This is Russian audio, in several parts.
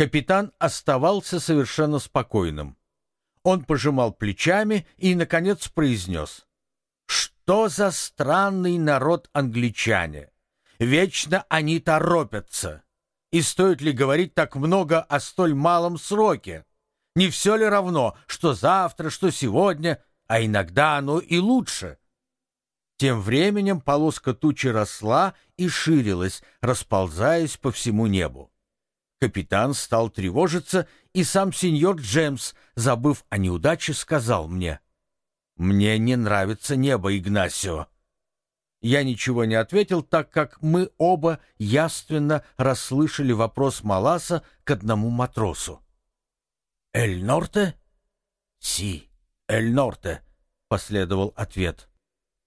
Капитан оставался совершенно спокойным. Он пожимал плечами и, наконец, произнес. «Что за странный народ англичане? Вечно они торопятся. И стоит ли говорить так много о столь малом сроке? Не все ли равно, что завтра, что сегодня, а иногда оно и лучше?» Тем временем полоска тучи росла и ширилась, расползаясь по всему небу. Капитан стал тревожиться, и сам сеньор Джемс, забыв о неудаче, сказал мне, «Мне не нравится небо, Игнасио». Я ничего не ответил, так как мы оба яственно расслышали вопрос Маласа к одному матросу. «Эль Норте?» «Си, Эль Норте», — последовал ответ.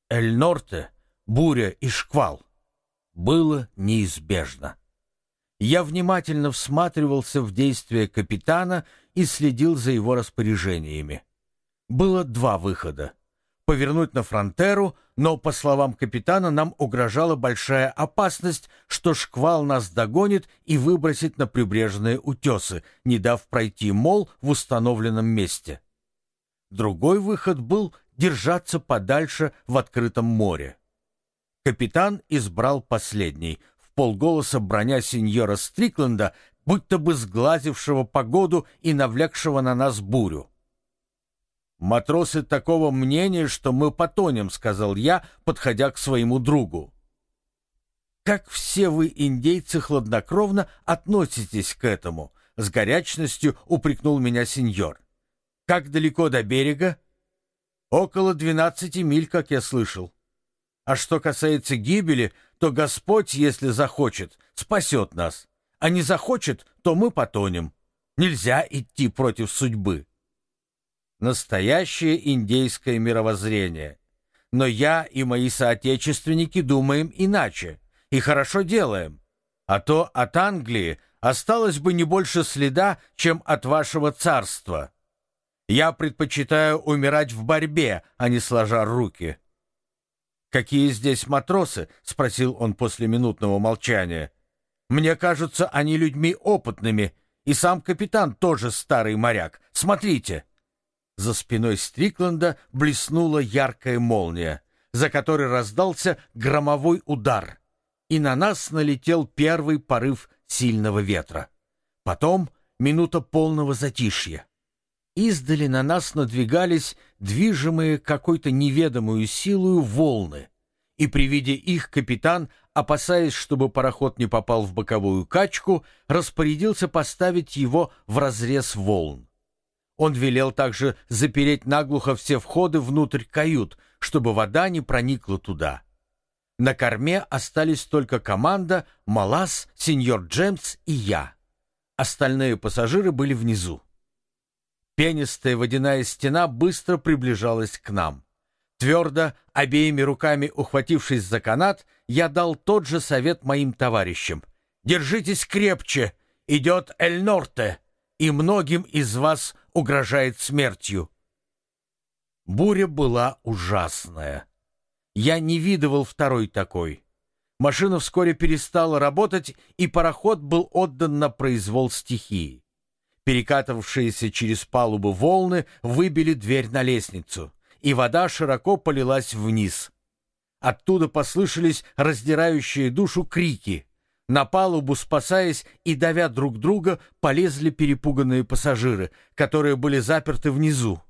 «Эль Норте, буря и шквал» было неизбежно. Я внимательно всматривался в действия капитана и следил за его распоряжениями. Было два выхода. Повернуть на фронтеру, но, по словам капитана, нам угрожала большая опасность, что шквал нас догонит и выбросит на прибрежные утесы, не дав пройти мол в установленном месте. Другой выход был держаться подальше в открытом море. Капитан избрал последний — полголоса броня сеньора Стрикленда, будто бы сглазившего погоду и навлекшего на нас бурю. «Матросы такого мнения, что мы потонем», — сказал я, подходя к своему другу. «Как все вы, индейцы, хладнокровно относитесь к этому?» — с горячностью упрекнул меня сеньор. «Как далеко до берега?» «Около двенадцати миль, как я слышал. А что касается гибели, то Господь, если захочет, спасет нас, а не захочет, то мы потонем. Нельзя идти против судьбы. Настоящее индейское мировоззрение. Но я и мои соотечественники думаем иначе, и хорошо делаем. А то от Англии осталось бы не больше следа, чем от вашего царства. Я предпочитаю умирать в борьбе, а не сложа руки. «Какие здесь матросы?» — спросил он после минутного молчания. «Мне кажется, они людьми опытными, и сам капитан тоже старый моряк. Смотрите!» За спиной Стрикленда блеснула яркая молния, за которой раздался громовой удар, и на нас налетел первый порыв сильного ветра. Потом минута полного затишья. Издали на нас надвигались движимые какой-то неведомую силою волны, и при виде их капитан, опасаясь, чтобы пароход не попал в боковую качку, распорядился поставить его в разрез волн. Он велел также запереть наглухо все входы внутрь кают, чтобы вода не проникла туда. На корме остались только команда, Малас, сеньор Джемс и я. Остальные пассажиры были внизу. Пенистая водяная стена быстро приближалась к нам. Твердо, обеими руками ухватившись за канат, я дал тот же совет моим товарищам. «Держитесь крепче! Идет Эль-Норте, и многим из вас угрожает смертью!» Буря была ужасная. Я не видывал второй такой. Машина вскоре перестала работать, и пароход был отдан на произвол стихии. Перекатывавшиеся через палубу волны выбили дверь на лестницу, и вода широко полилась вниз. Оттуда послышались раздирающие душу крики. На палубу, спасаясь и давя друг друга, полезли перепуганные пассажиры, которые были заперты внизу.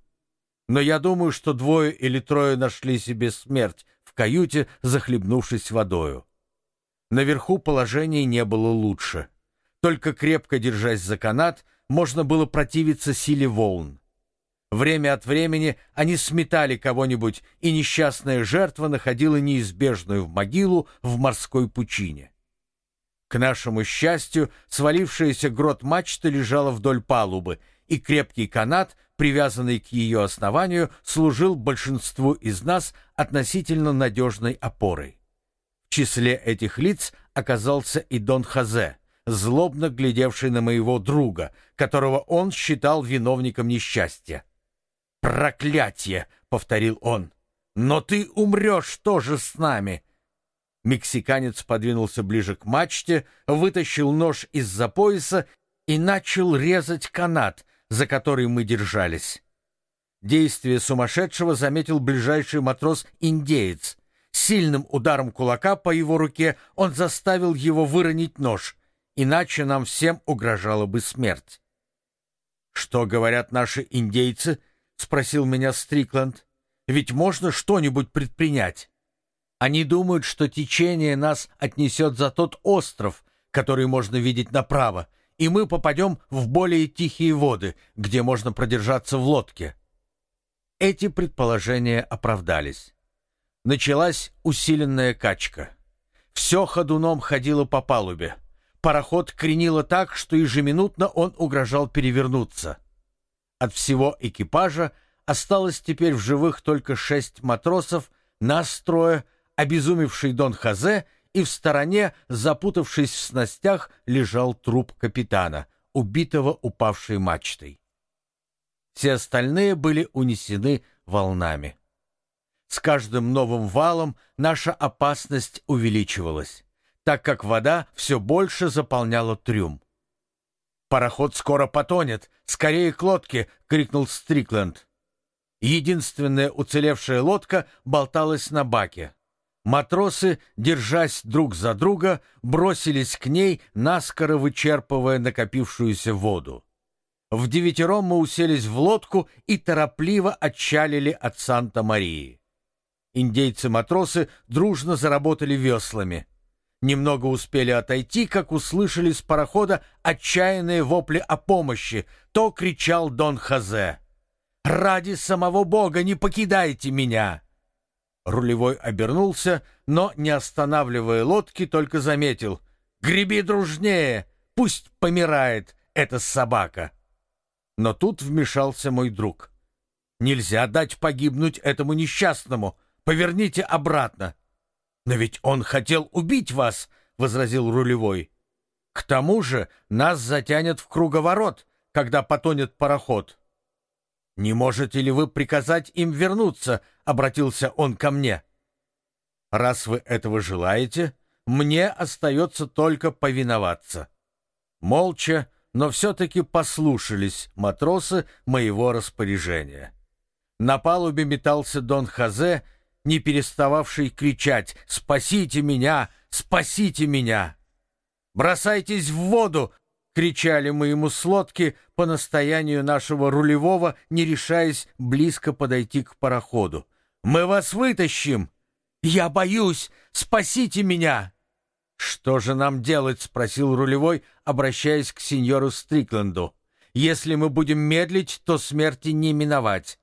Но я думаю, что двое или трое нашли себе смерть в каюте, захлебнувшись водою. Наверху положение не было лучше. Только крепко держась за канат, можно было противиться силе волн. Время от времени они сметали кого-нибудь, и несчастная жертва находила неизбежную в могилу в морской пучине. К нашему счастью, свалившаяся грот мачта лежала вдоль палубы, и крепкий канат, привязанный к ее основанию, служил большинству из нас относительно надежной опорой. В числе этих лиц оказался и Дон Хазе, злобно глядевший на моего друга, которого он считал виновником несчастья. «Проклятие!» — повторил он. «Но ты умрешь тоже с нами!» Мексиканец подвинулся ближе к мачте, вытащил нож из-за пояса и начал резать канат, за который мы держались. Действие сумасшедшего заметил ближайший матрос-индеец. Сильным ударом кулака по его руке он заставил его выронить нож, иначе нам всем угрожала бы смерть. «Что говорят наши индейцы?» — спросил меня Стрикленд. «Ведь можно что-нибудь предпринять?» Они думают, что течение нас отнесет за тот остров, который можно видеть направо, и мы попадем в более тихие воды, где можно продержаться в лодке. Эти предположения оправдались. Началась усиленная качка. Все ходуном ходило по палубе. Пароход кренило так, что ежеминутно он угрожал перевернуться. От всего экипажа осталось теперь в живых только шесть матросов, нас трое, обезумевший Дон Хазе, и в стороне, запутавшись в снастях, лежал труп капитана, убитого упавшей мачтой. Все остальные были унесены волнами. С каждым новым валом наша опасность увеличивалась, так как вода все больше заполняла трюм. «Пароход скоро потонет! Скорее к лодке!» — крикнул Стрикленд. Единственная уцелевшая лодка болталась на баке. Матросы, держась друг за друга, бросились к ней, наскоро вычерпывая накопившуюся воду. В девятером мы уселись в лодку и торопливо отчалили от Санта-Марии. Индейцы-матросы дружно заработали веслами. Немного успели отойти, как услышали с парохода отчаянные вопли о помощи. То кричал Дон Хазе. «Ради самого Бога не покидайте меня!» Рулевой обернулся, но, не останавливая лодки, только заметил. «Греби дружнее! Пусть помирает эта собака!» Но тут вмешался мой друг. «Нельзя дать погибнуть этому несчастному! Поверните обратно!» «Но ведь он хотел убить вас!» — возразил рулевой. «К тому же нас затянет в круговорот, когда потонет пароход». «Не можете ли вы приказать им вернуться?» — обратился он ко мне. «Раз вы этого желаете, мне остается только повиноваться». Молча, но все-таки послушались матросы моего распоряжения. На палубе метался Дон Хазе, не перестававший кричать «Спасите меня! Спасите меня!» «Бросайтесь в воду!» — кричали мы ему с лодки по настоянию нашего рулевого, не решаясь близко подойти к пароходу. «Мы вас вытащим!» «Я боюсь! Спасите меня!» «Что же нам делать?» — спросил рулевой, обращаясь к сеньору Стрикленду. «Если мы будем медлить, то смерти не миновать».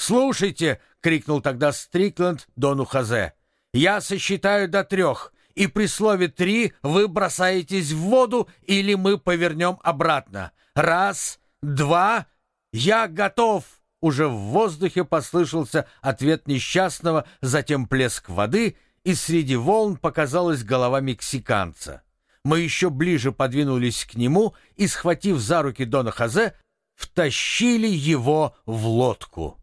«Слушайте!» — крикнул тогда Стрикленд Дону Хазе. «Я сосчитаю до трех и при слове «три» вы бросаетесь в воду или мы повернем обратно. Раз, два, я готов!» Уже в воздухе послышался ответ несчастного, затем плеск воды, и среди волн показалась голова мексиканца. Мы еще ближе подвинулись к нему и, схватив за руки Дона Хазе, втащили его в лодку.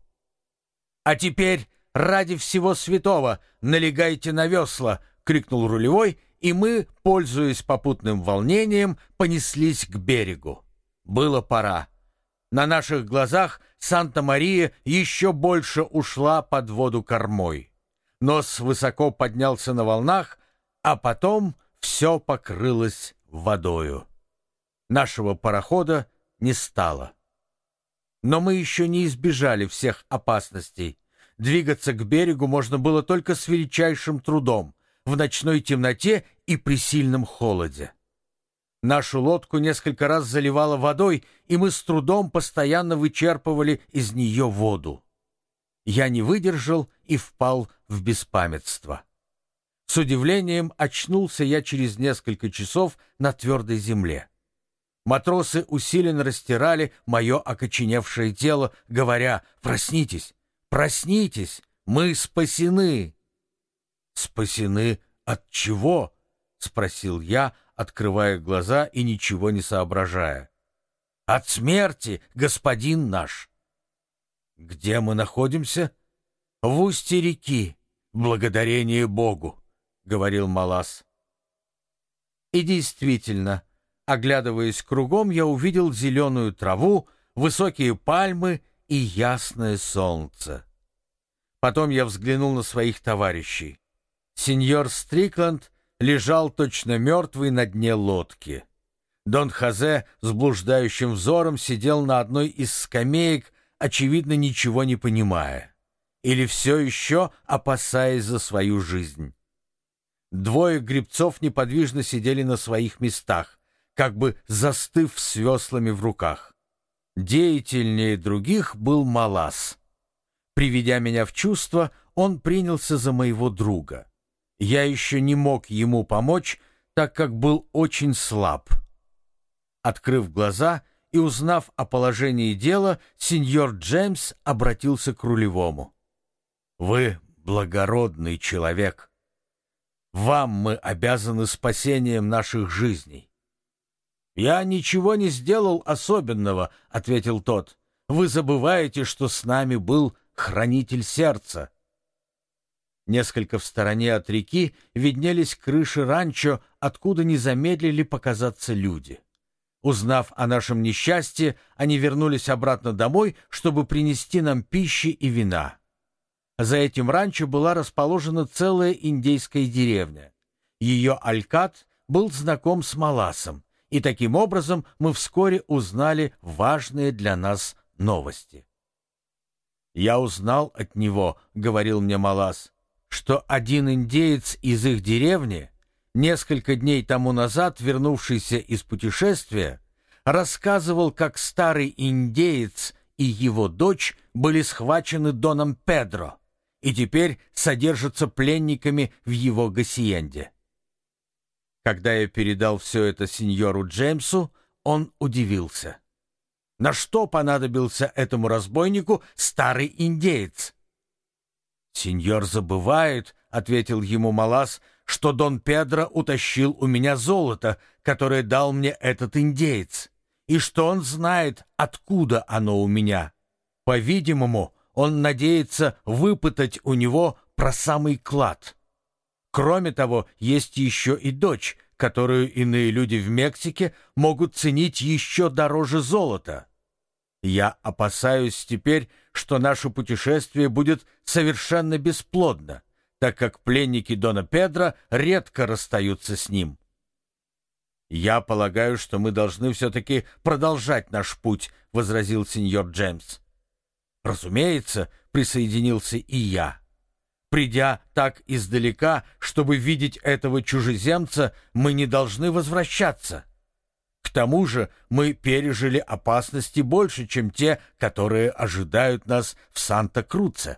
«А теперь, ради всего святого, налегайте на весла!» крикнул рулевой, и мы, пользуясь попутным волнением, понеслись к берегу. Было пора. На наших глазах Санта-Мария еще больше ушла под воду кормой. Нос высоко поднялся на волнах, а потом все покрылось водою. Нашего парохода не стало. Но мы еще не избежали всех опасностей. Двигаться к берегу можно было только с величайшим трудом в ночной темноте и при сильном холоде. Нашу лодку несколько раз заливало водой, и мы с трудом постоянно вычерпывали из нее воду. Я не выдержал и впал в беспамятство. С удивлением очнулся я через несколько часов на твердой земле. Матросы усиленно растирали мое окоченевшее тело, говоря «Проснитесь! Проснитесь! Мы спасены!» «Спасены от чего?» — спросил я, открывая глаза и ничего не соображая. «От смерти, господин наш!» «Где мы находимся?» «В устье реки, благодарение Богу», — говорил Малас. И действительно, Оглядываясь кругом, я увидел зеленую траву, высокие пальмы и ясное солнце. Потом я взглянул на своих товарищей. Сеньор Стрикланд лежал точно мертвый на дне лодки. Дон Хазе с блуждающим взором сидел на одной из скамеек, очевидно, ничего не понимая. Или все еще опасаясь за свою жизнь. Двое гребцов неподвижно сидели на своих местах, как бы застыв с веслами в руках. Деятельнее других был Малас. Приведя меня в чувство, он принялся за моего друга. Я еще не мог ему помочь, так как был очень слаб. Открыв глаза и узнав о положении дела, сеньор Джеймс обратился к рулевому. «Вы благородный человек. Вам мы обязаны спасением наших жизней». «Я ничего не сделал особенного», — ответил тот. «Вы забываете, что с нами был хранитель сердца». Несколько в стороне от реки виднелись крыши ранчо, откуда не замедлили показаться люди. Узнав о нашем несчастье, они вернулись обратно домой, чтобы принести нам пищи и вина. За этим ранчо была расположена целая индейская деревня. Ее алькат был знаком с Маласом, и таким образом мы вскоре узнали важные для нас новости. «Я узнал от него», — говорил мне Малас, что один индеец из их деревни, несколько дней тому назад вернувшийся из путешествия, рассказывал, как старый индеец и его дочь были схвачены Доном Педро и теперь содержатся пленниками в его гасиенде. Когда я передал все это сеньору Джеймсу, он удивился. На что понадобился этому разбойнику старый индеец? «Сеньор забывает», — ответил ему Малас, «что Дон Педро утащил у меня золото, которое дал мне этот индеец, и что он знает, откуда оно у меня. По-видимому, он надеется выпытать у него про самый клад. Кроме того, есть еще и дочь, которую иные люди в Мексике могут ценить еще дороже золота. Я опасаюсь теперь, что наше путешествие будет совершенно бесплодно, так как пленники Дона Педро редко расстаются с ним. «Я полагаю, что мы должны все-таки продолжать наш путь», — возразил сеньор Джеймс. «Разумеется», — присоединился и я. «Придя так издалека, чтобы видеть этого чужеземца, мы не должны возвращаться». К тому же мы пережили опасности больше, чем те, которые ожидают нас в Санта-Круце.